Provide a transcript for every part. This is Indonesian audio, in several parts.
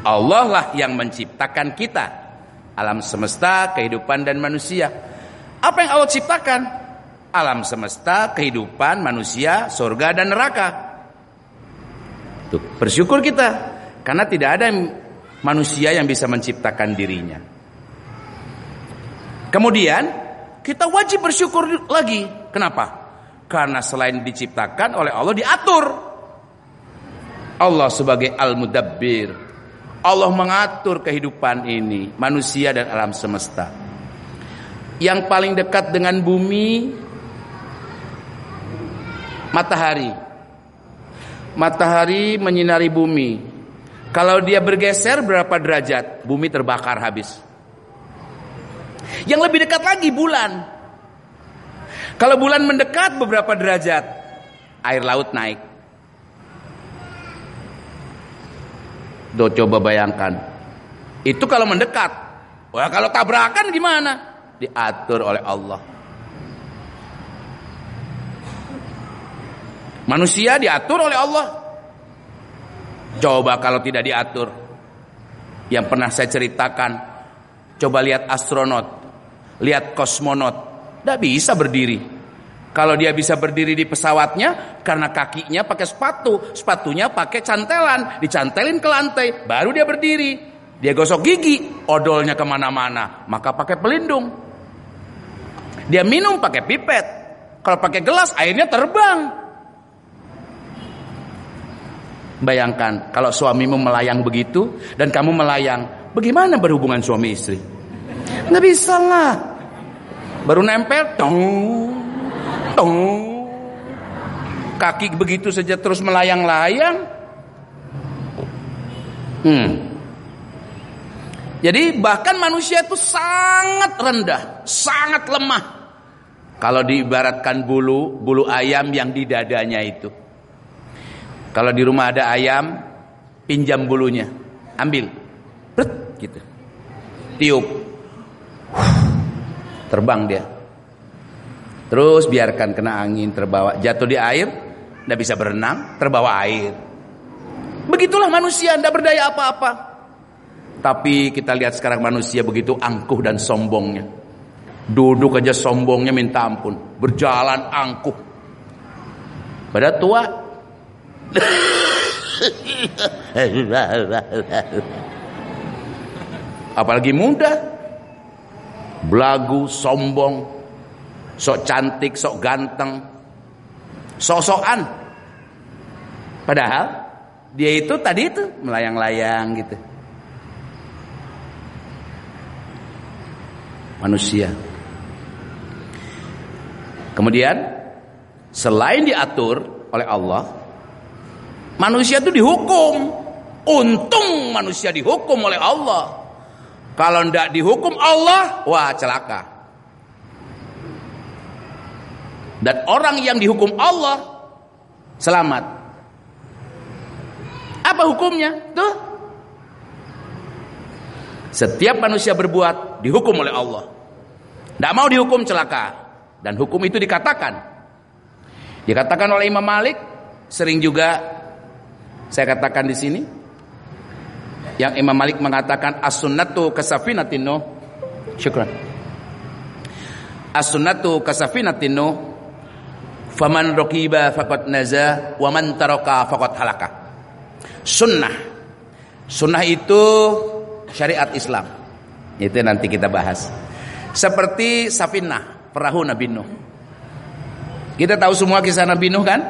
Allah lah yang menciptakan kita. Alam semesta, kehidupan dan manusia. Apa yang Allah ciptakan? Alam semesta, kehidupan, manusia, surga dan neraka. Tuh, bersyukur kita karena tidak ada manusia yang bisa menciptakan dirinya. Kemudian kita wajib bersyukur lagi. Kenapa? Karena selain diciptakan oleh Allah diatur. Allah sebagai Al-Mudabbir. Allah mengatur kehidupan ini, manusia dan alam semesta. Yang paling dekat dengan bumi matahari. Matahari menyinari bumi. Kalau dia bergeser berapa derajat? Bumi terbakar habis. Yang lebih dekat lagi bulan. Kalau bulan mendekat beberapa derajat, air laut naik. Do coba bayangkan. Itu kalau mendekat. Wah, kalau tabrakan gimana? Diatur oleh Allah. Manusia diatur oleh Allah. Coba kalau tidak diatur. Yang pernah saya ceritakan, coba lihat astronot, lihat kosmonot, tidak bisa berdiri. Kalau dia bisa berdiri di pesawatnya karena kakinya pakai sepatu, sepatunya pakai cantelan, dicantelin ke lantai, baru dia berdiri. Dia gosok gigi, odolnya ke mana-mana, maka pakai pelindung. Dia minum pakai pipet. Kalau pakai gelas airnya terbang. Bayangkan kalau suamimu melayang begitu dan kamu melayang, bagaimana berhubungan suami istri? Nggak bisa lah. Baru nempel, tong, tong. Kaki begitu saja terus melayang-layang. Hmm. Jadi bahkan manusia itu sangat rendah, sangat lemah. Kalau diibaratkan bulu, bulu ayam yang di dadanya itu. Kalau di rumah ada ayam, pinjam bulunya, ambil, Bret, gitu, tiup, terbang dia. Terus biarkan kena angin terbawa jatuh di air, tidak bisa berenang, terbawa air. Begitulah manusia, tidak berdaya apa-apa. Tapi kita lihat sekarang manusia begitu angkuh dan sombongnya. Duduk aja sombongnya minta ampun, berjalan angkuh. Pada tua apalagi muda belagu, sombong, sok cantik, sok ganteng, sok-sokan. Padahal dia itu tadi itu melayang-layang gitu. Manusia. Kemudian selain diatur oleh Allah, manusia itu dihukum. Untung manusia dihukum oleh Allah. Kalau tidak dihukum Allah, wah celaka. Dan orang yang dihukum Allah selamat. Apa hukumnya? Tuh. Setiap manusia berbuat dihukum oleh Allah. Tidak mau dihukum celaka. Dan hukum itu dikatakan. Dikatakan oleh Imam Malik. Sering juga saya katakan di sini yang Imam Malik mengatakan as-sunnatu kasafinatin nuh syukran as-sunnatu faman raqiba faqad naza wa man taraka faqad halaka. Sunnah. Sunnah itu syariat Islam. Itu nanti kita bahas. Seperti safinah perahu Nabi Nuh. Kita tahu semua kisah Nabi Nuh kan?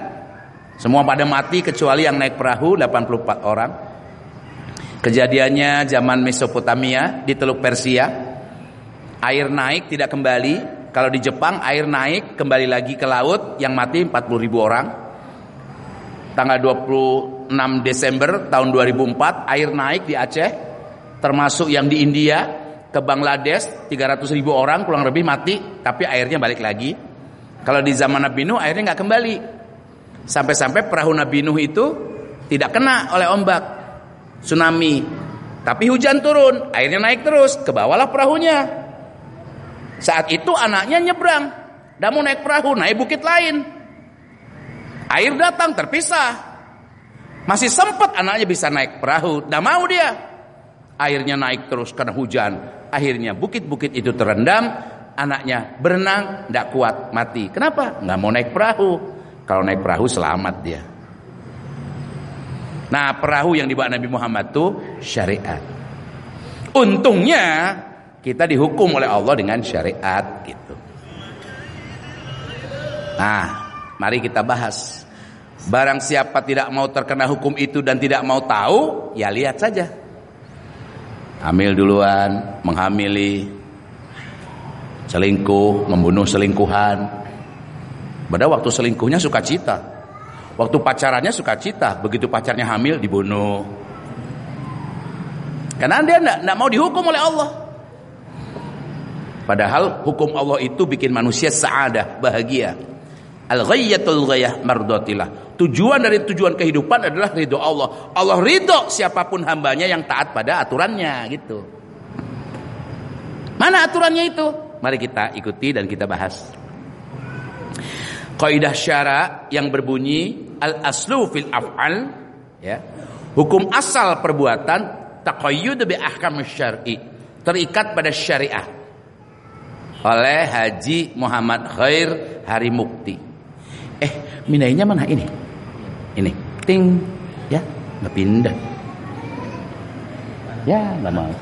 Semua pada mati kecuali yang naik perahu 84 orang. Kejadiannya zaman Mesopotamia di Teluk Persia. Air naik tidak kembali. Kalau di Jepang air naik kembali lagi ke laut yang mati 40 ribu orang. Tanggal 26 Desember tahun 2004 air naik di Aceh. Termasuk yang di India ke Bangladesh 300 ribu orang kurang lebih mati. Tapi airnya balik lagi. Kalau di zaman Nabi Nuh airnya nggak kembali. Sampai-sampai perahu Nabi Nuh itu tidak kena oleh ombak tsunami. Tapi hujan turun, airnya naik terus, ke bawahlah perahunya. Saat itu anaknya nyebrang, dan mau naik perahu, naik bukit lain. Air datang terpisah. Masih sempat anaknya bisa naik perahu, tidak mau dia. airnya naik terus karena hujan. Akhirnya bukit-bukit itu terendam, anaknya berenang, tidak kuat, mati. Kenapa? Nggak mau naik perahu. Kalau naik perahu selamat dia. Nah perahu yang dibawa Nabi Muhammad itu syariat. Untungnya kita dihukum oleh Allah dengan syariat gitu. Nah, mari kita bahas. Barang siapa tidak mau terkena hukum itu dan tidak mau tahu, ya lihat saja. Hamil duluan, menghamili, selingkuh, membunuh selingkuhan. Pada waktu selingkuhnya suka cita. Waktu pacarannya suka cita. Begitu pacarnya hamil dibunuh. Karena dia tidak mau dihukum oleh Allah. Padahal hukum Allah itu bikin manusia saadah, bahagia. Al-ghayatul ghayah mardotillah. Tujuan dari tujuan kehidupan adalah ridho Allah. Allah ridho siapa pun hambanya yang taat pada aturannya gitu. Mana aturannya itu? Mari kita ikuti dan kita bahas. Kaidah syara yang berbunyi al aslu fil af'al ya. Hukum asal perbuatan taqayyud bi ahkam syar'i. Terikat pada syariah. Oleh Haji Muhammad Khair Hari Mukti. Eh, mindainya mana ini? Ini. Ting. Ya, nggak pindah. Ya, nggak mau.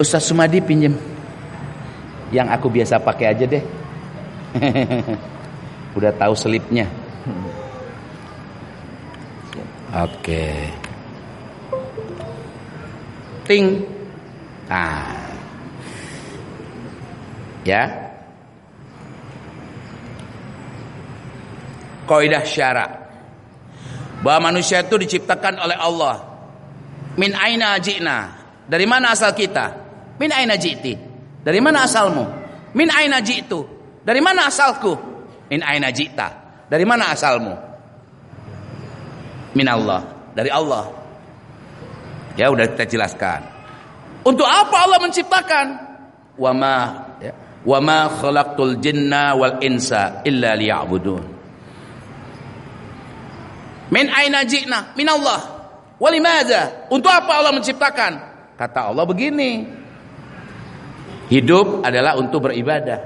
Ustaz Sumadi pinjem. Yang aku biasa pakai aja deh. Udah tahu selipnya. Oke. Okay. Ting. Ah. Ya. Kaidah syara. Bahwa manusia itu diciptakan oleh Allah. Min aina ji'na? Dari mana asal kita? Min aina ji'ti? Dari mana asalmu? Min aina ji'tu? Dari mana asalku? Min aina ji'ta? Dari mana asalmu? Min Allah, dari Allah. Ya udah kita jelaskan. Untuk apa Allah menciptakan? Wama ya. Wa ma khalaqtul jinna wal insa illa liya'budun. Min aina ji'na? Min Allah. Walimadza? Untuk apa Allah menciptakan? Kata Allah begini. Hidup adalah untuk beribadah.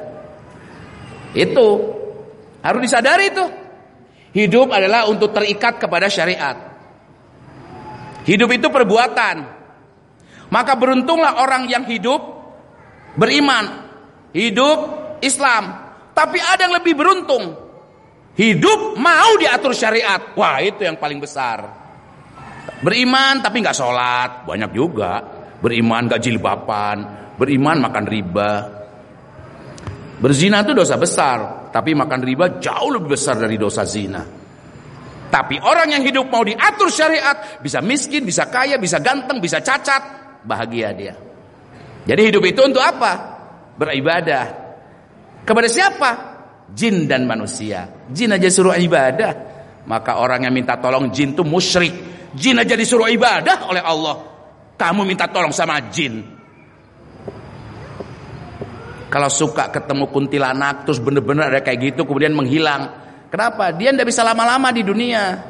Itu harus disadari itu. Hidup adalah untuk terikat kepada syariat. Hidup itu perbuatan. Maka beruntunglah orang yang hidup beriman hidup Islam. Tapi ada yang lebih beruntung. Hidup mau diatur syariat. Wah itu yang paling besar. Beriman tapi nggak sholat. Banyak juga. Beriman gak jilbaban. Beriman makan riba. Berzina itu dosa besar. Tapi makan riba jauh lebih besar dari dosa zina. Tapi orang yang hidup mau diatur syariat. Bisa miskin, bisa kaya, bisa ganteng, bisa cacat. Bahagia dia. Jadi hidup itu untuk apa? beribadah. Kepada siapa? Jin dan manusia. Jin aja suruh ibadah. Maka orang yang minta tolong jin itu musyrik. Jin aja disuruh ibadah oleh Allah. Kamu minta tolong sama jin. Kalau suka ketemu kuntilanak terus bener-bener ada kayak gitu kemudian menghilang. Kenapa? Dia tidak bisa lama-lama di dunia.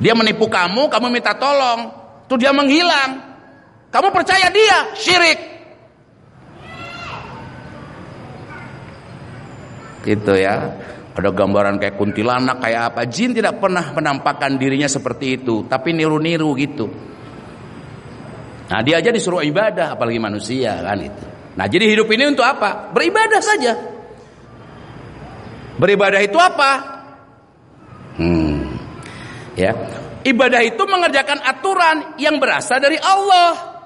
Dia menipu kamu, kamu minta tolong. Tuh dia menghilang. Kamu percaya dia, syirik. gitu ya ada gambaran kayak kuntilanak kayak apa jin tidak pernah menampakkan dirinya seperti itu tapi niru-niru gitu nah dia aja disuruh ibadah apalagi manusia kan itu nah jadi hidup ini untuk apa beribadah saja beribadah itu apa? Hmm. Ya. Ibadah itu mengerjakan aturan yang berasal dari Allah.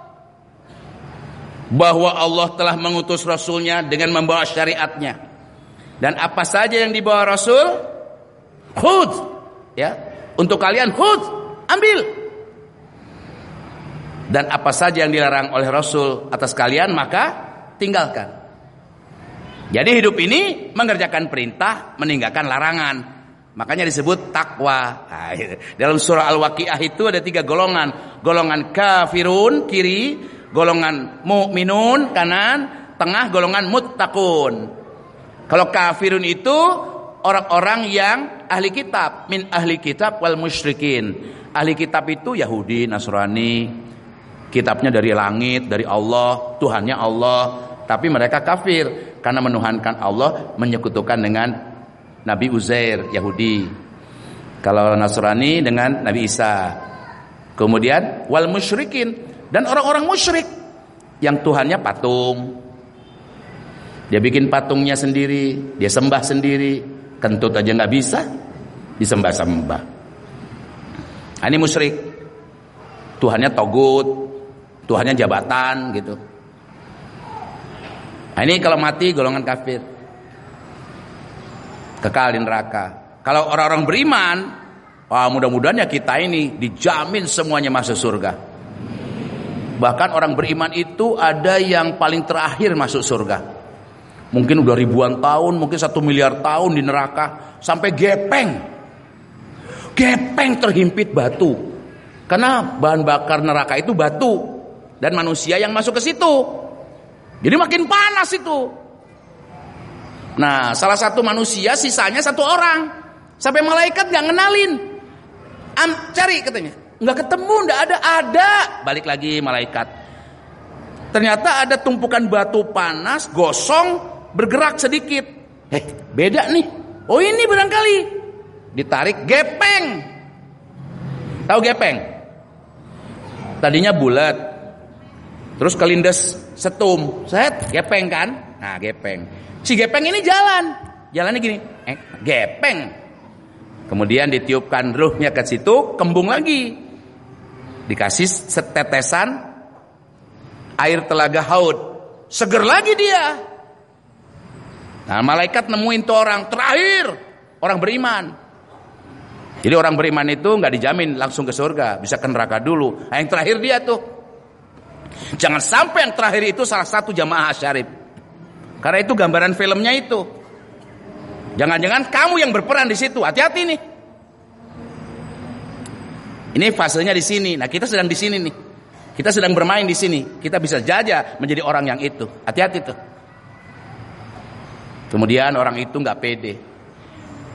Bahwa Allah telah mengutus rasulnya dengan membawa syariatnya. Dan apa saja yang dibawa Rasul, khud. Ya, untuk kalian khud, ambil. Dan apa saja yang dilarang oleh Rasul atas kalian maka tinggalkan. Jadi hidup ini mengerjakan perintah, meninggalkan larangan. Makanya disebut takwa. Nah, dalam surah Al-Waqiah itu ada tiga golongan. Golongan kafirun kiri, golongan mu'minun kanan, tengah golongan muttaqun. Kalau kafirun itu orang-orang yang ahli kitab, min ahli kitab wal musyrikin. Ahli kitab itu Yahudi, Nasrani, kitabnya dari langit, dari Allah, Tuhannya Allah, tapi mereka kafir karena menuhankan Allah, menyekutukan dengan Nabi Uzair, Yahudi. Kalau Nasrani dengan Nabi Isa. Kemudian wal musyrikin dan orang-orang musyrik yang Tuhannya patung. Dia bikin patungnya sendiri, dia sembah sendiri, kentut aja nggak bisa disembah-sembah. Nah, ini musyrik. Tuhannya togut, Tuhannya jabatan gitu. Nah, ini kalau mati golongan kafir. Kekal di neraka. Kalau orang-orang beriman, wah mudah-mudahan ya kita ini dijamin semuanya masuk surga. Bahkan orang beriman itu ada yang paling terakhir masuk surga. Mungkin udah ribuan tahun, mungkin satu miliar tahun di neraka. Sampai gepeng. Gepeng terhimpit batu. Karena bahan bakar neraka itu batu. Dan manusia yang masuk ke situ. Jadi makin panas itu. Nah, salah satu manusia sisanya satu orang. Sampai malaikat nggak ngenalin. Am, cari katanya. Nggak ketemu, nggak ada. Ada. Balik lagi malaikat. Ternyata ada tumpukan batu panas, gosong, bergerak sedikit. Eh, beda nih. Oh ini barangkali. Ditarik gepeng. Tahu gepeng? Tadinya bulat. Terus kelindes setum. Set, gepeng kan? Nah, gepeng. Si gepeng ini jalan. Jalannya gini. Eh, gepeng. Kemudian ditiupkan ruhnya ke situ, kembung lagi. Dikasih setetesan air telaga haud. Seger lagi dia. Nah, malaikat nemuin tuh orang terakhir, orang beriman. Jadi orang beriman itu nggak dijamin langsung ke surga, bisa ke neraka dulu. Nah, yang terakhir dia tuh. Jangan sampai yang terakhir itu salah satu jamaah syarif. Karena itu gambaran filmnya itu. Jangan-jangan kamu yang berperan di situ. Hati-hati nih. Ini fasenya di sini. Nah, kita sedang di sini nih. Kita sedang bermain di sini. Kita bisa jajah menjadi orang yang itu. Hati-hati tuh. Kemudian orang itu nggak pede.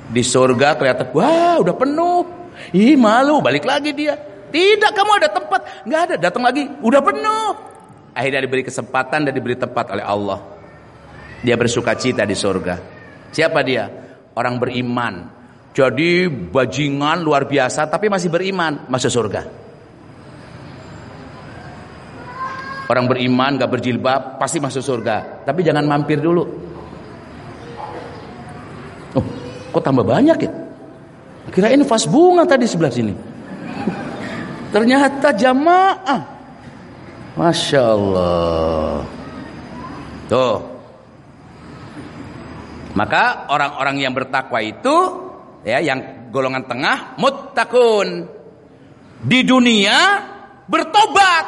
Di surga kelihatan, wah udah penuh. Ih malu, balik lagi dia. Tidak, kamu ada tempat. Nggak ada, datang lagi. Udah penuh. Akhirnya diberi kesempatan dan diberi tempat oleh Allah. Dia bersuka cita di surga. Siapa dia? Orang beriman. Jadi bajingan luar biasa tapi masih beriman masuk surga. Orang beriman gak berjilbab pasti masuk surga. Tapi jangan mampir dulu. Oh, kok tambah banyak ya? Kirain vas bunga tadi sebelah sini. Ternyata jamaah. Masya Allah. Tuh. Maka orang-orang yang bertakwa itu ya yang golongan tengah muttaqun. Di dunia bertobat.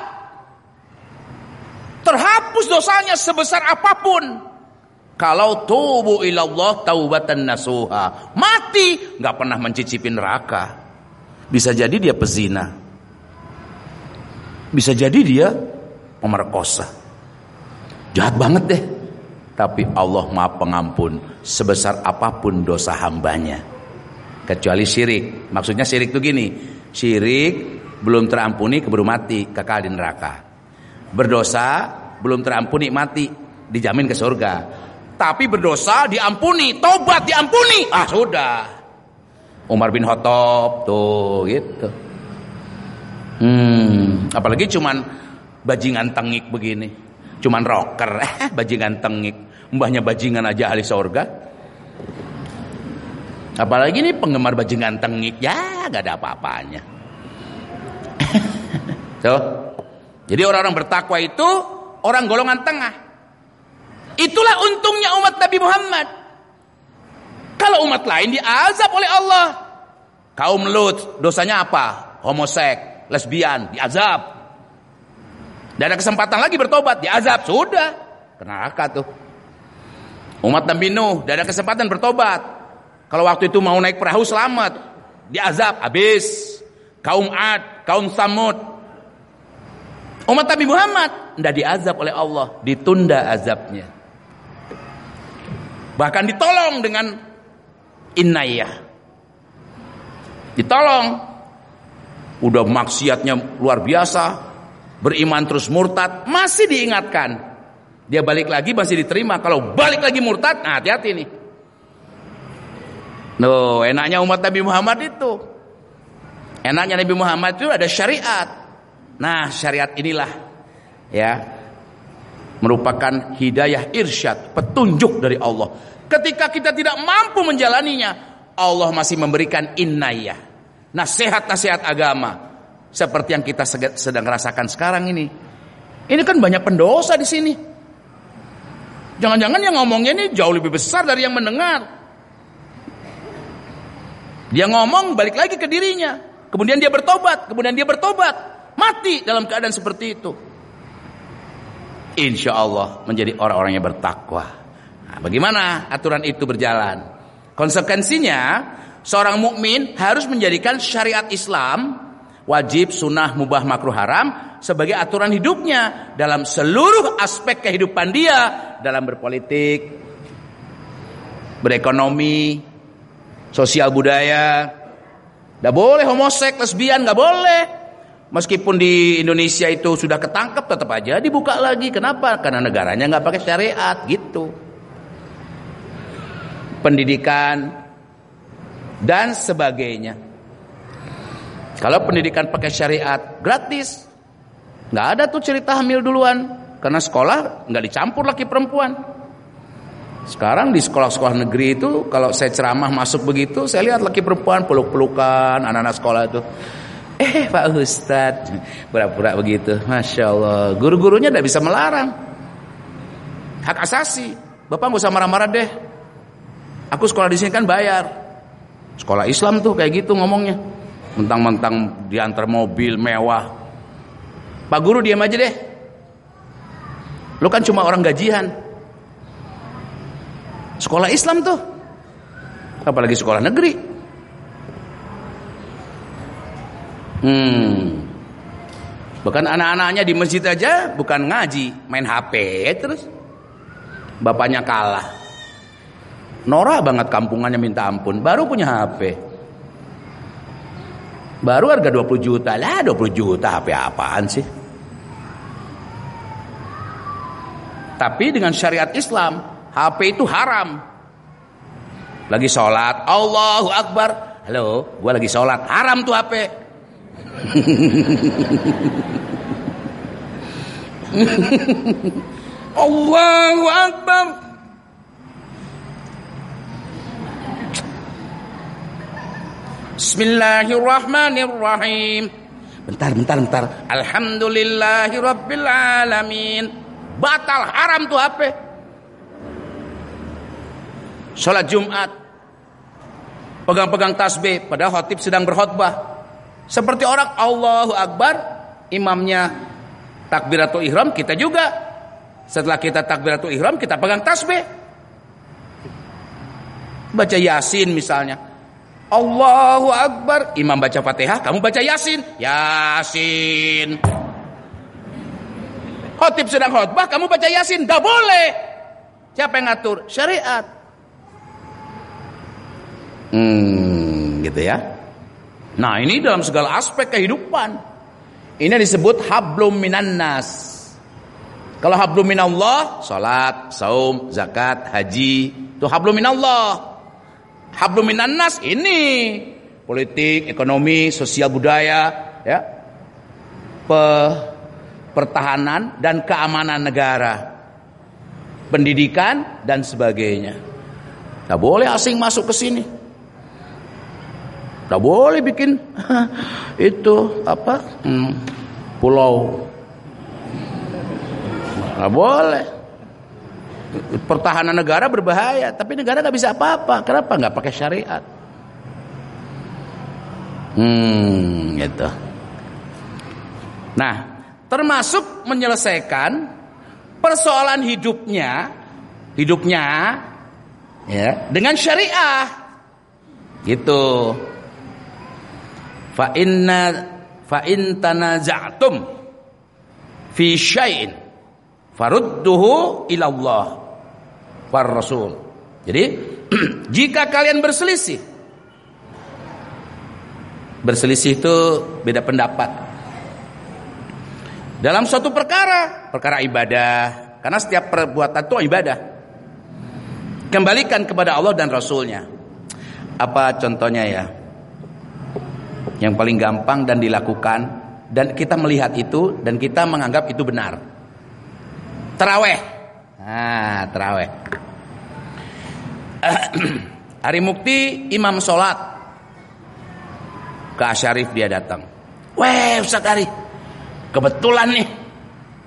Terhapus dosanya sebesar apa pun. Kalau tubuh ilallah taubatan nasuha. Mati nggak pernah mencicipi neraka. Bisa jadi dia pezina. Bisa jadi dia pemerkosa. Jahat banget deh. Tapi Allah maha pengampun sebesar apa pun dosa hambanya. Kecuali syirik. Maksudnya syirik itu gini. Syirik belum terampuni keburu mati kekal di neraka. Berdosa belum terampuni mati dijamin ke surga. Tapi berdosa diampuni, tobat diampuni. Ah sudah. Umar bin Khattab tuh gitu. Hmm, apalagi cuman bajingan tengik begini. Cuman rocker, eh bajingan tengik. Mbahnya bajingan aja ahli surga. Apalagi ini penggemar bajingan tengik, ya gak ada apa-apanya. so, jadi orang-orang bertakwa itu orang golongan tengah. Itulah untungnya umat Nabi Muhammad. Kalau umat lain diazab oleh Allah. Kaum Lut, dosanya apa? Homosek, lesbian, diazab. Dan ada kesempatan lagi bertobat, diazab. Sudah, neraka tuh. Umat Nabi Nuh, dan ada kesempatan bertobat. Kalau waktu itu mau naik perahu selamat, diazab, habis. Kaum Ad, kaum Samud. Umat Nabi Muhammad, tidak diazab oleh Allah, ditunda azabnya. Bahkan ditolong dengan inayah. Ditolong. Udah maksiatnya luar biasa, beriman terus murtad, masih diingatkan. Dia balik lagi masih diterima. Kalau balik lagi murtad, nah hati-hati nih. No, enaknya umat Nabi Muhammad itu. Enaknya Nabi Muhammad itu ada syariat. Nah, syariat inilah ya merupakan hidayah irsyad, petunjuk dari Allah. Ketika kita tidak mampu menjalaninya, Allah masih memberikan inayah, nasihat-nasihat agama seperti yang kita sedang rasakan sekarang ini. Ini kan banyak pendosa di sini. Jangan-jangan yang ngomongnya ini jauh lebih besar dari yang mendengar. Dia ngomong balik lagi ke dirinya. Kemudian dia bertobat, kemudian dia bertobat. Mati dalam keadaan seperti itu. Insya Allah menjadi orang-orang yang bertakwa. Nah, bagaimana aturan itu berjalan? Konsekuensinya, seorang mukmin harus menjadikan syariat Islam wajib, sunnah, mubah, makruh, haram sebagai aturan hidupnya dalam seluruh aspek kehidupan dia dalam berpolitik, berekonomi, sosial budaya. Tidak boleh homosek, lesbian, nggak boleh. Meskipun di Indonesia itu sudah ketangkep tetap aja dibuka lagi. Kenapa? Karena negaranya nggak pakai syariat gitu. Pendidikan dan sebagainya. Kalau pendidikan pakai syariat gratis, nggak ada tuh cerita hamil duluan. Karena sekolah nggak dicampur laki perempuan. Sekarang di sekolah-sekolah negeri itu kalau saya ceramah masuk begitu, saya lihat laki perempuan peluk-pelukan anak-anak sekolah itu. Eh Pak Ustadz Pura-pura begitu Masya Allah Guru-gurunya tidak bisa melarang Hak asasi Bapak nggak usah marah-marah deh Aku sekolah di sini kan bayar Sekolah Islam tuh kayak gitu ngomongnya Mentang-mentang diantar mobil mewah Pak Guru diam aja deh Lu kan cuma orang gajian Sekolah Islam tuh Apalagi sekolah negeri Hmm. Bahkan anak-anaknya di masjid aja bukan ngaji, main HP terus. Bapaknya kalah. Nora banget kampungannya minta ampun, baru punya HP. Baru harga 20 juta. Lah 20 juta HP apaan sih? Tapi dengan syariat Islam, HP itu haram. Lagi sholat, Allahu Akbar. Halo, gua lagi sholat, haram tuh HP. Allahu Akbar. Bismillahirrahmanirrahim. Bentar, bentar, bentar. Alhamdulillahi Rabbil Alamin. Batal haram tuh HP. Sholat Jumat. Pegang-pegang tasbih. Padahal khotib sedang berkhutbah. Seperti orang Allahu Akbar, imamnya takbiratul ihram, kita juga. Setelah kita takbiratul ihram, kita pegang tasbih. Baca Yasin misalnya. Allahu Akbar, imam baca Fatihah, kamu baca Yasin. Yasin. Khotib sedang khotbah, kamu baca Yasin, gak boleh. Siapa yang ngatur? Syariat. Hmm, gitu ya. Nah ini dalam segala aspek kehidupan. Ini disebut hablum minan nas. Kalau hablum minallah, salat, saum, zakat, haji, itu hablum minallah. Hablum minan nas ini politik, ekonomi, sosial budaya, ya. Pe, pertahanan dan keamanan negara. Pendidikan dan sebagainya. Tak boleh asing masuk ke sini. Tak boleh bikin itu apa hmm, pulau. Tak boleh. Pertahanan negara berbahaya, tapi negara nggak bisa apa-apa. Kenapa nggak pakai syariat? Hmm, gitu. Nah, termasuk menyelesaikan persoalan hidupnya, hidupnya ya dengan syariah. Gitu fa inna fa in tanaza'tum fi syai'in farudduhu ila Allah war rasul jadi jika kalian berselisih berselisih itu beda pendapat. Dalam suatu perkara, perkara ibadah, karena setiap perbuatan itu ibadah. Kembalikan kepada Allah dan Rasulnya. Apa contohnya ya? Yang paling gampang dan dilakukan dan kita melihat itu dan kita menganggap itu benar. Teraweh. Nah, teraweh. Hari mukti imam sholat ke Asyarif dia datang. Weh Ustaz Ari, kebetulan nih.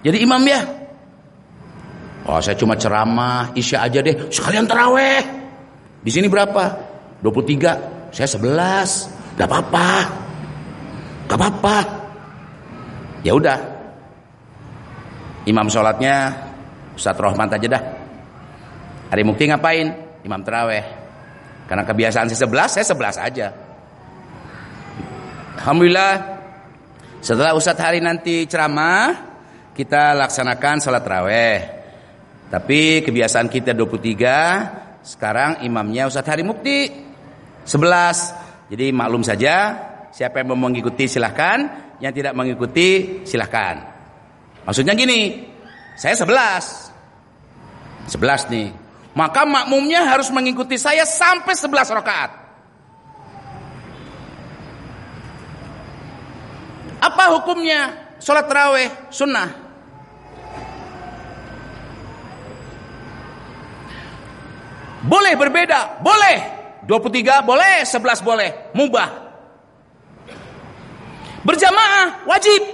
Jadi imam ya. Oh saya cuma ceramah, isya aja deh. Sekalian teraweh. Di sini berapa? 23. Saya 11. Gak apa-apa. Gak apa-apa. Ya udah. Imam sholatnya Ustaz Rohman aja dah. Hari mukti ngapain? Imam teraweh. Karena kebiasaan saya 11, saya 11 aja. Alhamdulillah setelah Ustadz hari nanti ceramah kita laksanakan sholat raweh. Tapi kebiasaan kita 23 sekarang imamnya Ustadz hari mukti 11. Jadi maklum saja siapa yang mau mengikuti silahkan, yang tidak mengikuti silahkan. Maksudnya gini, saya 11. 11 nih. Maka makmumnya harus mengikuti saya sampai 11 rakaat. Apa hukumnya sholat terawih sunnah? Boleh berbeda, boleh. 23 boleh, 11 boleh, mubah. Berjamaah wajib.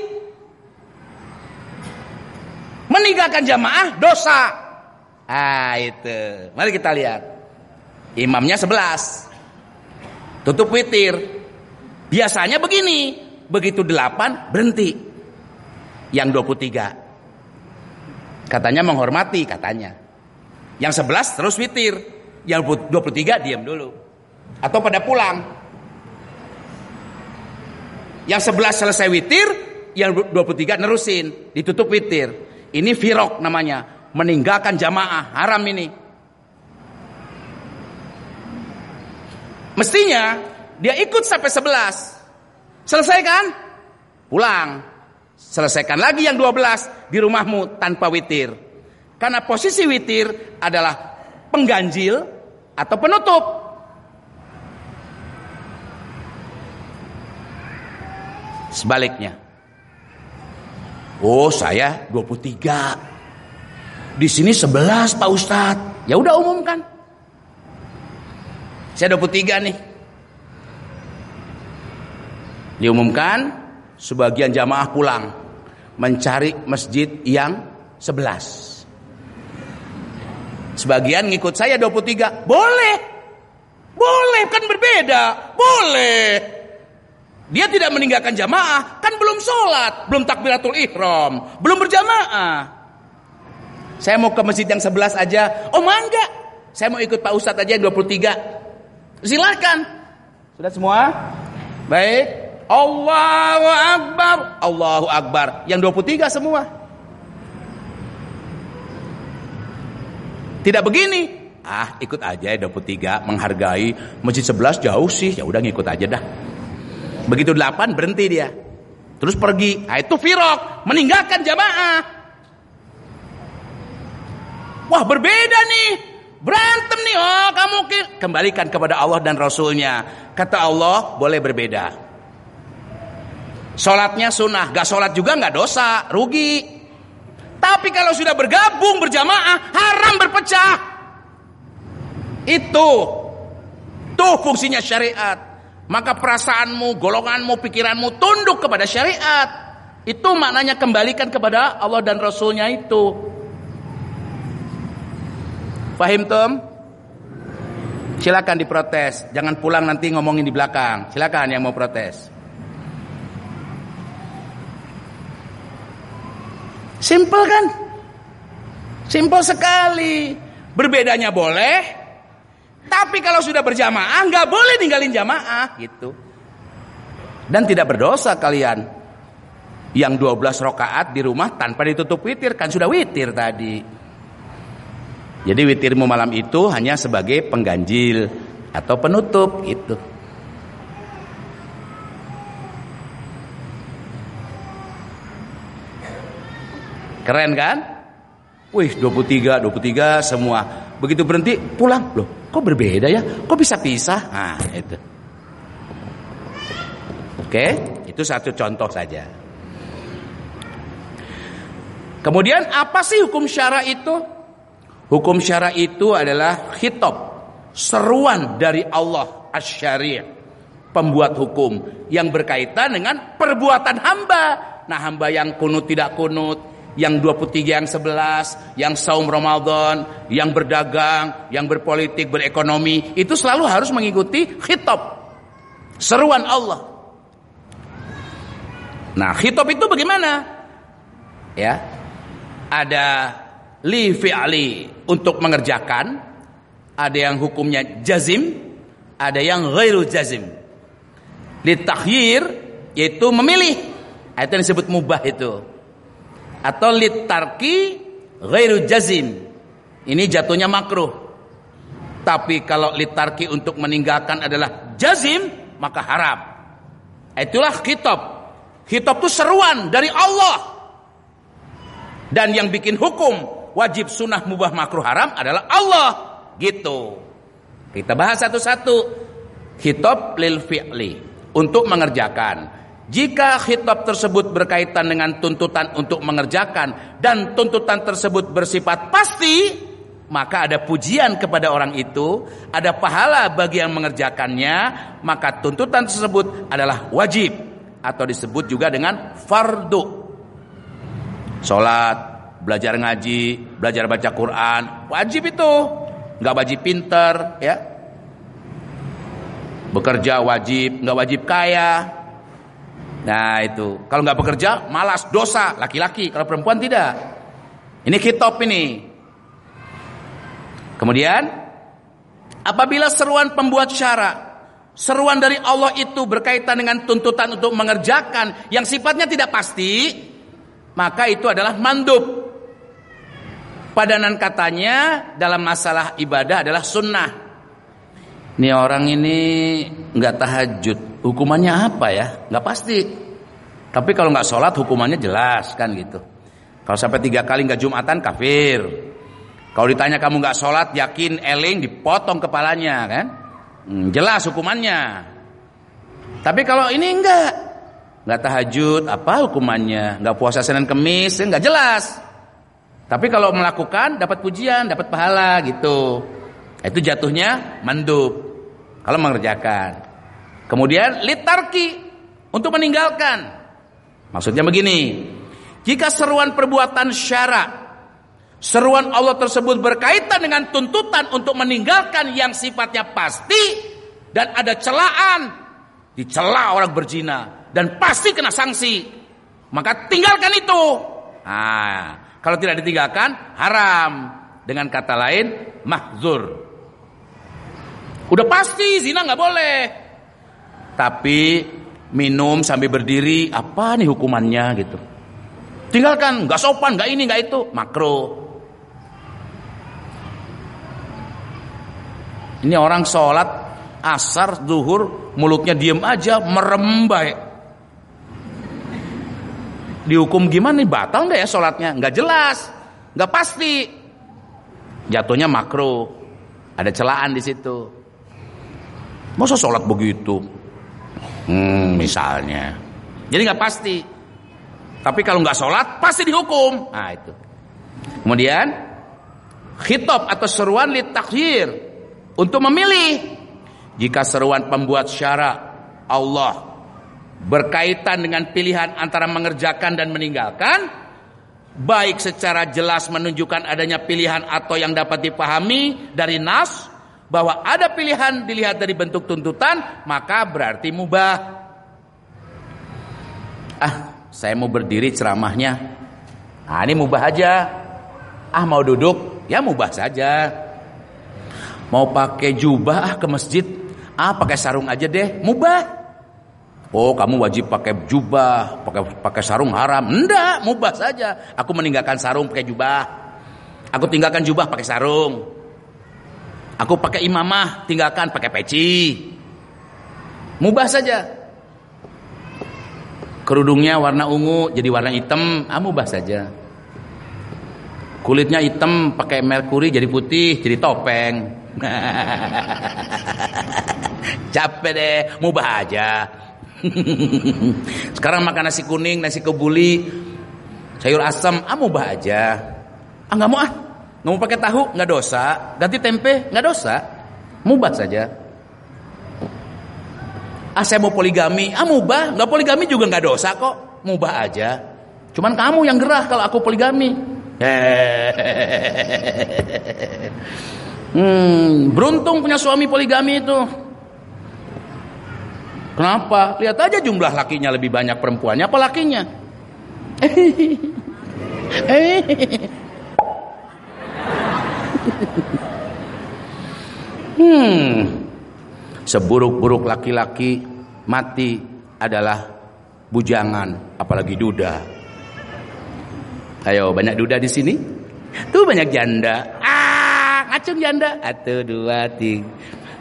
Meninggalkan jamaah dosa. Ah itu. Mari kita lihat. Imamnya 11. Tutup witir. Biasanya begini, begitu delapan berhenti. Yang 23 katanya menghormati katanya. Yang 11 terus witir. Yang 23 diam dulu. Atau pada pulang. Yang 11 selesai witir, yang 23 nerusin, ditutup witir. Ini firok namanya, meninggalkan jamaah, haram ini. Mestinya dia ikut sampai 11. Selesaikan? Pulang. Selesaikan lagi yang 12 di rumahmu tanpa witir. Karena posisi witir adalah pengganjil atau penutup. Sebaliknya. Oh, saya 23. Di sini 11 Pak Ustadz. Ya udah umumkan. Saya 23 nih. Diumumkan sebagian jamaah pulang mencari masjid yang sebelas. Sebagian ngikut saya 23. Boleh. Boleh kan berbeda. Boleh. Dia tidak meninggalkan jamaah, kan belum sholat, belum takbiratul ihram, belum berjamaah. Saya mau ke masjid yang sebelas aja. Oh mangga. Saya mau ikut Pak Ustadz aja yang 23. Silakan. Sudah semua? Baik. Allahu Akbar, Allahu Akbar. Yang 23 semua. Tidak begini. Ah, ikut aja ya 23 menghargai masjid 11 jauh sih. Ya udah ngikut aja dah. Begitu 8 berhenti dia. Terus pergi. Ah, itu firok, meninggalkan jamaah. Wah, berbeda nih. Berantem nih. Oh, kamu kembalikan kepada Allah dan Rasulnya. Kata Allah, boleh berbeda. Sholatnya sunnah, gak sholat juga gak dosa, rugi. Tapi kalau sudah bergabung berjamaah, haram berpecah. Itu, tuh fungsinya syariat. Maka perasaanmu, golonganmu, pikiranmu tunduk kepada syariat. Itu maknanya kembalikan kepada Allah dan Rasulnya itu. Fahim Tom? Silakan diprotes. Jangan pulang nanti ngomongin di belakang. Silakan yang mau protes. Simple kan? Simple sekali. Berbedanya boleh, tapi kalau sudah berjamaah nggak boleh ninggalin jamaah gitu. Dan tidak berdosa kalian yang 12 rokaat di rumah tanpa ditutup witir kan sudah witir tadi. Jadi witirmu malam itu hanya sebagai pengganjil atau penutup gitu. Keren kan? Wih, 23, 23 semua. Begitu berhenti, pulang. Loh, kok berbeda ya? Kok bisa pisah? Nah, itu. Oke, itu satu contoh saja. Kemudian apa sih hukum syara itu? Hukum syara itu adalah khitab, seruan dari Allah asy pembuat hukum yang berkaitan dengan perbuatan hamba. Nah, hamba yang kunut tidak kunut, yang 23 yang 11, yang saum Ramadan, yang berdagang, yang berpolitik, berekonomi, itu selalu harus mengikuti khitab. Seruan Allah. Nah, khitab itu bagaimana? Ya. Ada li fi'li untuk mengerjakan, ada yang hukumnya jazim, ada yang ghairu jazim. Li takhyir yaitu memilih. Itu yang disebut mubah itu. Atau li tarki ghairu jazim. Ini jatuhnya makruh. Tapi kalau litarki untuk meninggalkan adalah jazim, maka haram. Itulah kitab Hitop itu seruan dari Allah. Dan yang bikin hukum wajib sunnah mubah makruh haram adalah Allah. Gitu. Kita bahas satu-satu. Hitop lil fi'li. Untuk mengerjakan. Jika hitop tersebut berkaitan dengan tuntutan untuk mengerjakan. Dan tuntutan tersebut bersifat pasti. Maka ada pujian kepada orang itu. Ada pahala bagi yang mengerjakannya. Maka tuntutan tersebut adalah wajib atau disebut juga dengan fardu. Salat, belajar ngaji, belajar baca Quran, wajib itu. Enggak wajib pinter, ya. Bekerja wajib, enggak wajib kaya. Nah, itu. Kalau enggak bekerja, malas, dosa, laki-laki. Kalau perempuan tidak. Ini kitab ini. Kemudian apabila seruan pembuat syarat seruan dari Allah itu berkaitan dengan tuntutan untuk mengerjakan yang sifatnya tidak pasti, maka itu adalah mandub. Padanan katanya dalam masalah ibadah adalah sunnah. Ini orang ini nggak tahajud, hukumannya apa ya? Nggak pasti. Tapi kalau nggak sholat hukumannya jelas kan gitu. Kalau sampai tiga kali nggak jumatan kafir. Kalau ditanya kamu nggak sholat yakin eling dipotong kepalanya kan? Hmm, jelas hukumannya. Tapi kalau ini enggak, enggak tahajud, apa hukumannya? Enggak puasa Senin Kemis, enggak jelas. Tapi kalau melakukan dapat pujian, dapat pahala gitu. Itu jatuhnya mandub. Kalau mengerjakan. Kemudian litarki untuk meninggalkan. Maksudnya begini, jika seruan perbuatan syarat Seruan Allah tersebut berkaitan dengan tuntutan untuk meninggalkan yang sifatnya pasti dan ada celaan. Dicela orang berzina dan pasti kena sanksi. Maka tinggalkan itu. Nah, kalau tidak ditinggalkan haram. Dengan kata lain mahzur. Udah pasti zina nggak boleh. Tapi minum sambil berdiri apa nih hukumannya gitu. Tinggalkan, nggak sopan, nggak ini, nggak itu, makro. Ini orang sholat asar, zuhur, mulutnya diem aja, merembai. Dihukum gimana nih? Batal nggak ya sholatnya? Nggak jelas, nggak pasti. Jatuhnya makro, ada celaan di situ. Masa sholat begitu? Hmm, misalnya. Jadi nggak pasti. Tapi kalau nggak sholat pasti dihukum. Nah itu. Kemudian khitab atau seruan li takhir untuk memilih jika seruan pembuat syarat Allah berkaitan dengan pilihan antara mengerjakan dan meninggalkan baik secara jelas menunjukkan adanya pilihan atau yang dapat dipahami dari nas bahwa ada pilihan dilihat dari bentuk tuntutan maka berarti mubah ah saya mau berdiri ceramahnya nah ini mubah aja ah mau duduk ya mubah saja Mau pakai jubah ah ke masjid, ah pakai sarung aja deh, mubah. Oh, kamu wajib pakai jubah, pakai pakai sarung haram. Enggak, mubah saja. Aku meninggalkan sarung pakai jubah. Aku tinggalkan jubah pakai sarung. Aku pakai imamah, tinggalkan pakai peci. Mubah saja. Kerudungnya warna ungu jadi warna hitam, ah mubah saja. Kulitnya hitam pakai merkuri jadi putih, jadi topeng. Capek deh, mubah aja. Sekarang makan nasi kuning, nasi kebuli, sayur asam, ah mubah aja. Ah mau ah, mau pakai tahu, nggak dosa. Ganti tempe, nggak dosa. Mubah saja. Ah saya mau poligami, ah mubah, nggak poligami juga nggak dosa kok, mubah aja. Cuman kamu yang gerah kalau aku poligami. hmm, beruntung punya suami poligami itu. Kenapa? Lihat aja jumlah lakinya lebih banyak perempuannya apa lakinya? hmm. Seburuk-buruk laki-laki mati adalah bujangan, apalagi duda. Ayo, banyak duda di sini? Tuh banyak janda. Ah, ngacung janda. Satu, dua, tiga.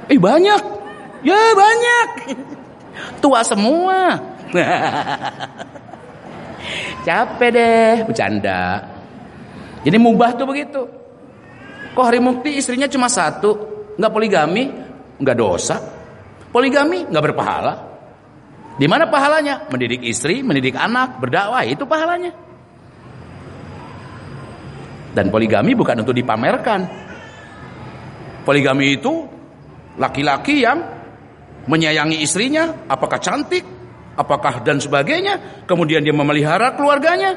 Eh, banyak. Ya, banyak. Tua semua. Capek deh, bercanda. Jadi mubah tuh begitu. Kok hari mukti istrinya cuma satu, nggak poligami, nggak dosa. Poligami nggak berpahala. Di mana pahalanya? Mendidik istri, mendidik anak, berdakwah itu pahalanya. Dan poligami bukan untuk dipamerkan. Poligami itu laki-laki yang menyayangi istrinya, apakah cantik, apakah dan sebagainya, kemudian dia memelihara keluarganya.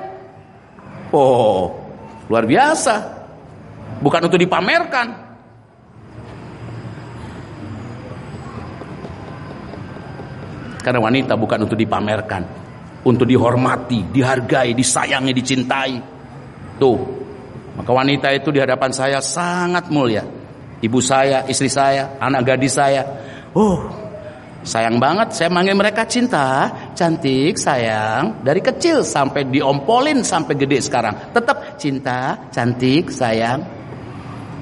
Oh, luar biasa. Bukan untuk dipamerkan. Karena wanita bukan untuk dipamerkan, untuk dihormati, dihargai, disayangi, dicintai. Tuh, maka wanita itu di hadapan saya sangat mulia. Ibu saya, istri saya, anak gadis saya. Oh, sayang banget saya manggil mereka cinta, cantik, sayang. Dari kecil sampai diompolin sampai gede sekarang. Tetap cinta, cantik, sayang.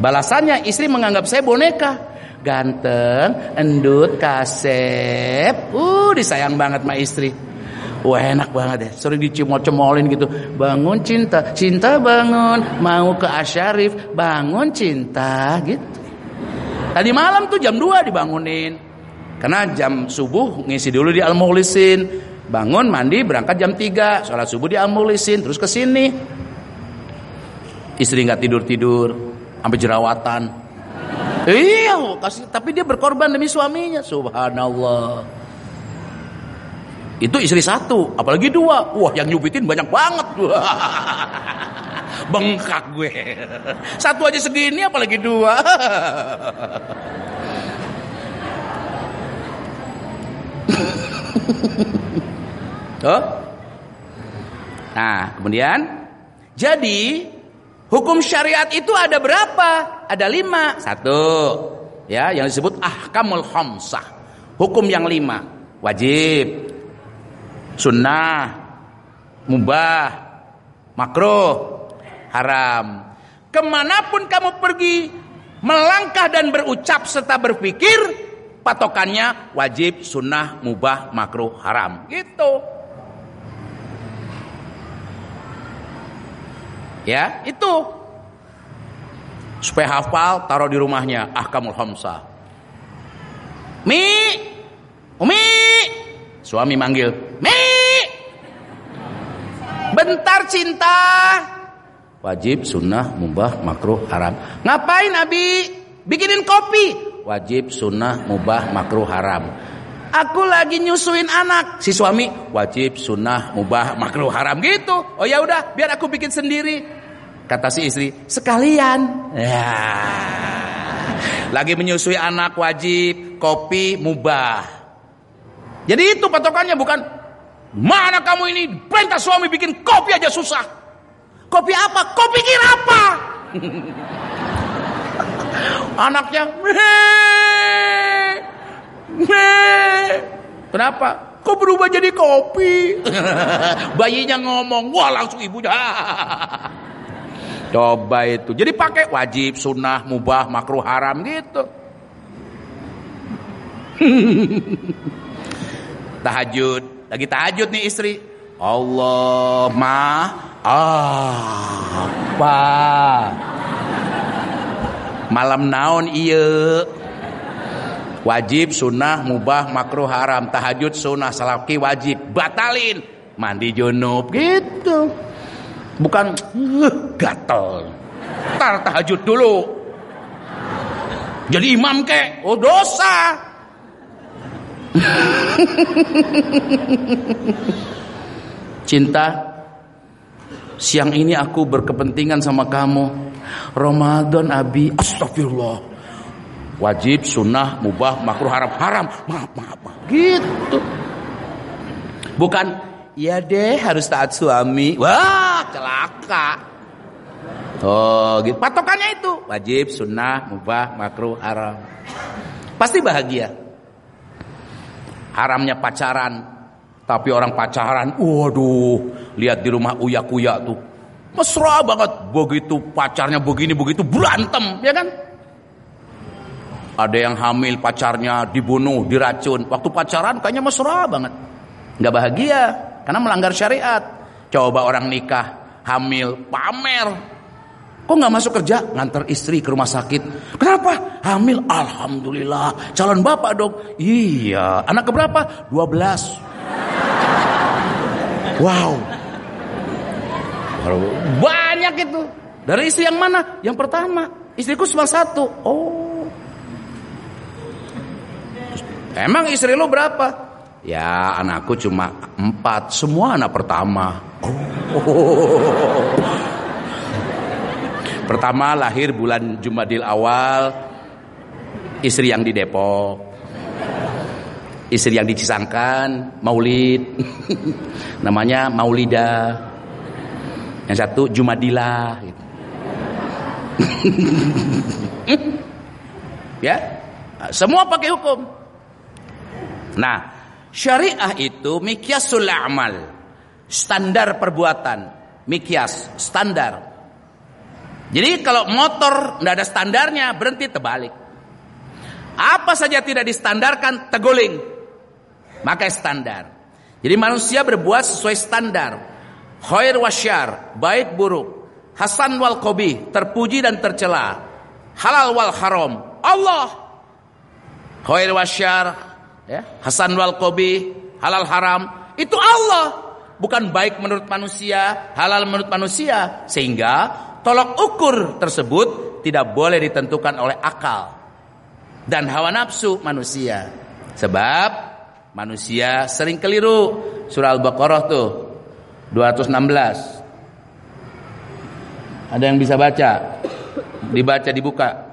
Balasannya istri menganggap saya boneka. Ganteng, endut, kasep. Uh, disayang banget sama istri. Wah enak banget ya. Sering dicemol-cemolin gitu. Bangun cinta Cinta bangun. Mau ke Asyarif Bangun cinta gitu. Tadi malam tuh jam 2 dibangunin. Karena jam subuh Ngisi dulu di Al-Muhlisin Bangun mandi berangkat jam 3 Sholat subuh di Al-Muhlisin Terus ke sini. Istri nggak tidur-tidur Sampai jerawatan Iya kasih, Tapi dia berkorban demi suaminya Subhanallah itu istri satu, apalagi dua. Wah, yang nyubitin banyak banget. Bengkak gue. Satu aja segini apalagi dua. oh? Nah, kemudian jadi hukum syariat itu ada berapa? Ada lima. Satu, ya, yang disebut ahkamul khamsah. Hukum yang lima, wajib, sunnah, mubah, makruh, haram. Ke mana pun kamu pergi, melangkah dan berucap serta berpikir, patokannya wajib, sunnah, mubah, makruh, haram. Gitu. Ya, itu. Supaya hafal, taruh di rumahnya. Ahkamul Hamsah. Mi, Umi, Suami manggil, Mi, bentar cinta. Wajib, sunnah, mubah, makruh, haram. Ngapain Abi? Bikinin kopi. Wajib, sunnah, mubah, makruh, haram. Aku lagi nyusuin anak. Si suami wajib, sunnah, mubah, makruh, haram gitu. Oh ya udah, biar aku bikin sendiri. Kata si istri, sekalian. Ya. Lagi menyusui anak wajib, kopi mubah. Jadi itu patokannya bukan mana kamu ini perintah suami bikin kopi aja susah. Kopi apa? Kopi kira apa? Anaknya, Kenapa? Kok berubah jadi kopi? Bayinya ngomong, wah langsung ibunya. Coba itu. Jadi pakai wajib, sunnah, mubah, makruh, haram gitu. Tahajud. Lagi tahajud nih istri. Allah ma Apa? Malam naon iya. Wajib, sunnah, mubah, makruh, haram. Tahajud, sunnah, salaki, wajib. Batalin. Mandi junub gitu Bukan uh, gatel. Ntar tahajud dulu. Jadi imam kek? Oh dosa. Cinta Siang ini aku berkepentingan sama kamu. Ramadan Abi. Astagfirullah. Wajib, sunnah, mubah, makruh, haram. Haram, maaf, maaf, maaf. Gitu. Bukan Ya deh harus taat suami Wah celaka Oh gitu Patokannya itu Wajib, sunnah, mubah, makruh, haram Pasti bahagia Haramnya pacaran tapi orang pacaran, waduh, lihat di rumah uya-kuya tuh. Mesra banget. Begitu pacarnya begini, begitu berantem, ya kan? Ada yang hamil pacarnya dibunuh, diracun. Waktu pacaran kayaknya mesra banget. Nggak bahagia, karena melanggar syariat. Coba orang nikah, hamil, pamer. Kok nggak masuk kerja? Nganter istri ke rumah sakit. Kenapa? Hamil, Alhamdulillah. Calon bapak dong. Iya. Anak keberapa? 12. Wow. Banyak itu. Dari istri yang mana? Yang pertama. Istriku cuma satu. Oh. Emang istri lu berapa? Ya anakku cuma empat. Semua anak pertama. Oh. Pertama lahir bulan Jumadil awal. Istri yang di Depok istri yang dicisangkan maulid namanya maulida yang satu jumadila gitu. ya semua pakai hukum nah syariah itu mikyasul amal standar perbuatan mikyas standar jadi kalau motor tidak ada standarnya berhenti terbalik apa saja tidak distandarkan teguling maka standar. Jadi manusia berbuat sesuai standar. Khair wasyar, baik buruk. Hasan wal kobi, terpuji dan tercela. Halal wal haram, Allah. Khair wasyar, ya, Hasan wal kobi, halal haram, itu Allah. Bukan baik menurut manusia, halal menurut manusia. Sehingga tolok ukur tersebut tidak boleh ditentukan oleh akal dan hawa nafsu manusia. Sebab Manusia sering keliru. Surah Al-Baqarah tuh 216. Ada yang bisa baca? Dibaca dibuka.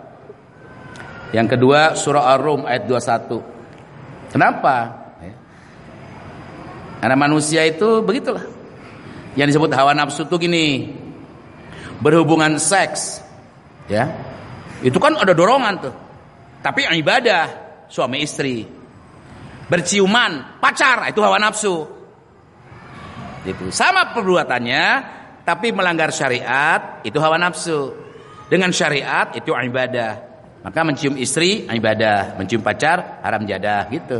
Yang kedua surah Ar-Rum ayat 21. Kenapa? Ya. Karena manusia itu begitulah. Yang disebut hawa nafsu tuh gini. Berhubungan seks. Ya. Itu kan ada dorongan tuh. Tapi ibadah suami istri berciuman, pacar, itu hawa nafsu. Itu sama perbuatannya, tapi melanggar syariat itu hawa nafsu. Dengan syariat itu ibadah. Maka mencium istri ibadah, mencium pacar haram jadah gitu.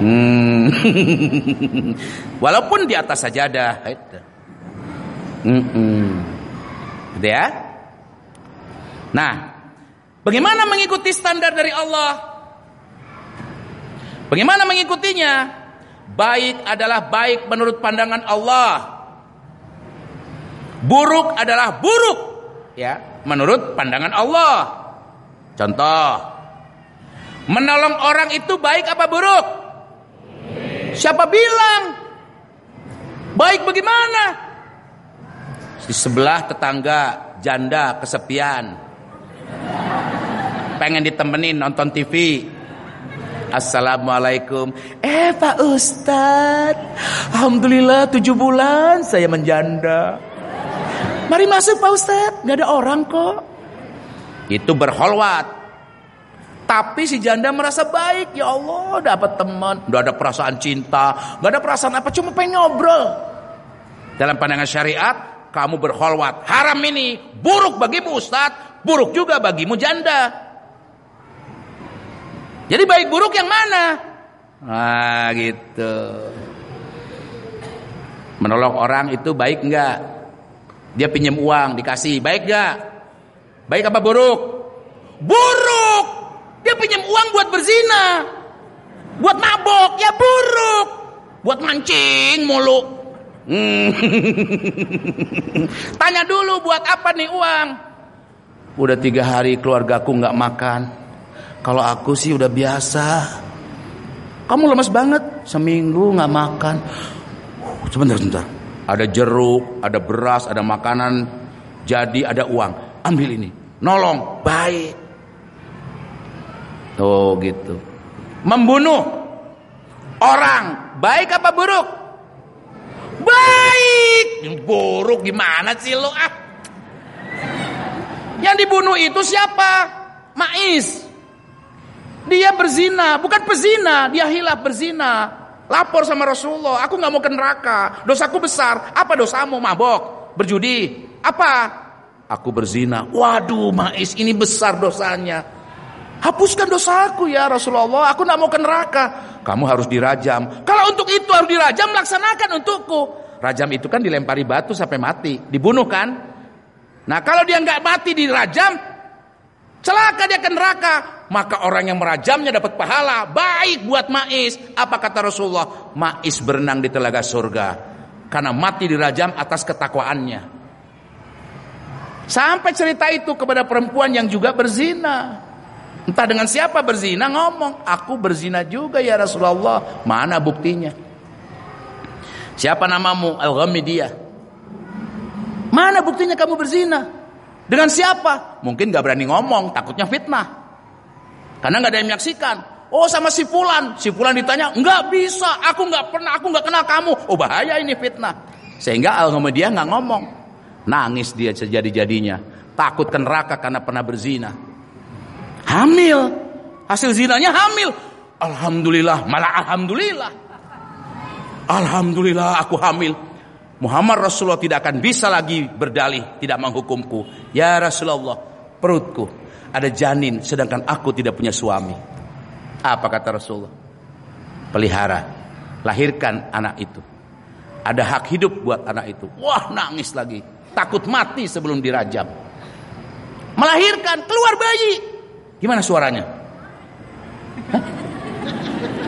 Hmm. Walaupun di atas sajadah itu. Hmm -mm. Gitu ya. Nah, bagaimana mengikuti standar dari Allah? Bagaimana mengikutinya? Baik adalah baik menurut pandangan Allah. Buruk adalah buruk ya, menurut pandangan Allah. Contoh, menolong orang itu baik apa buruk? Siapa bilang? Baik bagaimana? Di sebelah tetangga janda kesepian. Pengen ditemenin nonton TV, Assalamualaikum Eh Pak Ustadz Alhamdulillah tujuh bulan saya menjanda Mari masuk Pak Ustadz Gak ada orang kok Itu berholwat tapi si janda merasa baik ya Allah dapat teman, Gak ada perasaan cinta, gak ada perasaan apa, cuma pengen ngobrol. Dalam pandangan syariat, kamu berholwat, haram ini, buruk bagimu Ustadz, buruk juga bagimu janda. Jadi baik buruk yang mana? Nah gitu. Menolong orang itu baik enggak? Dia pinjam uang, dikasih. Baik gak? Baik apa buruk? Buruk! Dia pinjam uang buat berzina. Buat mabok, ya buruk. Buat mancing mulu. Hmm. Tanya dulu buat apa nih uang? Udah tiga hari keluargaku nggak makan. Kalau aku sih udah biasa. Kamu lemas banget, seminggu nggak makan. Sebentar, sebentar. Ada jeruk, ada beras, ada makanan. Jadi ada uang. Ambil ini. Nolong, baik. Tuh gitu. Membunuh orang, baik apa buruk? Baik. Buruk gimana sih lo ah? Yang dibunuh itu siapa? Mais. Dia berzina, bukan pezina, dia hilaf berzina. Lapor sama Rasulullah, aku nggak mau ke neraka. Dosaku besar. Apa dosamu? Mabok, berjudi. Apa? Aku berzina. Waduh, Mais, ini besar dosanya. Hapuskan dosaku ya Rasulullah. Aku nggak mau ke neraka. Kamu harus dirajam. Kalau untuk itu harus dirajam, laksanakan untukku. Rajam itu kan dilempari batu sampai mati, dibunuh kan? Nah kalau dia nggak mati dirajam, celaka dia ke neraka. Maka orang yang merajamnya dapat pahala. Baik buat Mais. Apa kata Rasulullah? Mais berenang di telaga surga. Karena mati dirajam atas ketakwaannya. Sampai cerita itu kepada perempuan yang juga berzina. Entah dengan siapa berzina ngomong, aku berzina juga ya Rasulullah. Mana buktinya? Siapa namamu? Al-Ghamidiyah. Mana buktinya kamu berzina? Dengan siapa? Mungkin gak berani ngomong, takutnya fitnah. Karena gak ada yang menyaksikan. Oh sama si Fulan. Si Fulan ditanya, nggak bisa, aku nggak pernah, aku nggak kenal kamu. Oh bahaya ini fitnah. Sehingga Al-Ghamidiyah nggak ngomong. Nangis dia sejadi-jadinya. Takut ke neraka karena pernah berzina. Hamil. Hasil zinanya hamil. Alhamdulillah, malah alhamdulillah. Alhamdulillah aku hamil. Muhammad Rasulullah tidak akan bisa lagi berdalih, tidak menghukumku. Ya Rasulullah, perutku ada janin sedangkan aku tidak punya suami. Apa kata Rasulullah? Pelihara, lahirkan anak itu. Ada hak hidup buat anak itu. Wah, nangis lagi. Takut mati sebelum dirajam. Melahirkan, keluar bayi. Gimana suaranya? Hah?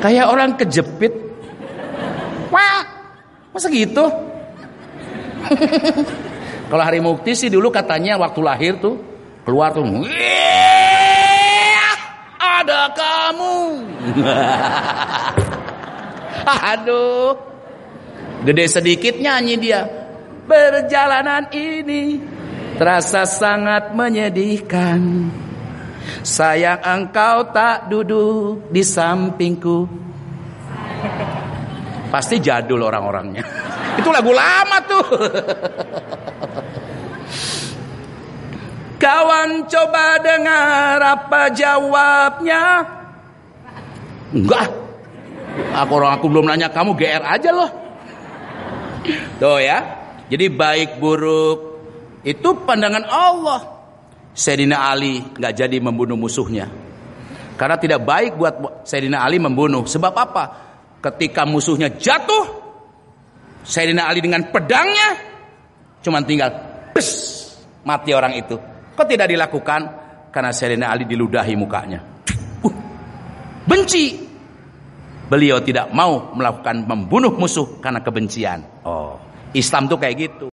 Kayak orang kejepit. Wah, masa gitu? Kalau hari mukti sih dulu katanya waktu lahir tuh keluar tuh. Ada kamu. Aduh. Gede sedikit nyanyi dia. Perjalanan ini terasa sangat menyedihkan. Sayang engkau tak duduk di sampingku. Pasti jadul orang-orangnya. Itu lagu lama tuh. Kawan coba dengar apa jawabnya. Enggak. Aku orang aku belum nanya kamu GR aja loh. Tuh ya. Jadi baik buruk itu pandangan Allah. Sayyidina Ali nggak jadi membunuh musuhnya. Karena tidak baik buat Sayyidina Ali membunuh. Sebab apa? Ketika musuhnya jatuh, Sayyidina Ali dengan pedangnya cuma tinggal pes, mati orang itu. Kok tidak dilakukan? Karena Sayyidina Ali diludahi mukanya. Uh, benci. Beliau tidak mau melakukan membunuh musuh karena kebencian. Oh, Islam tuh kayak gitu.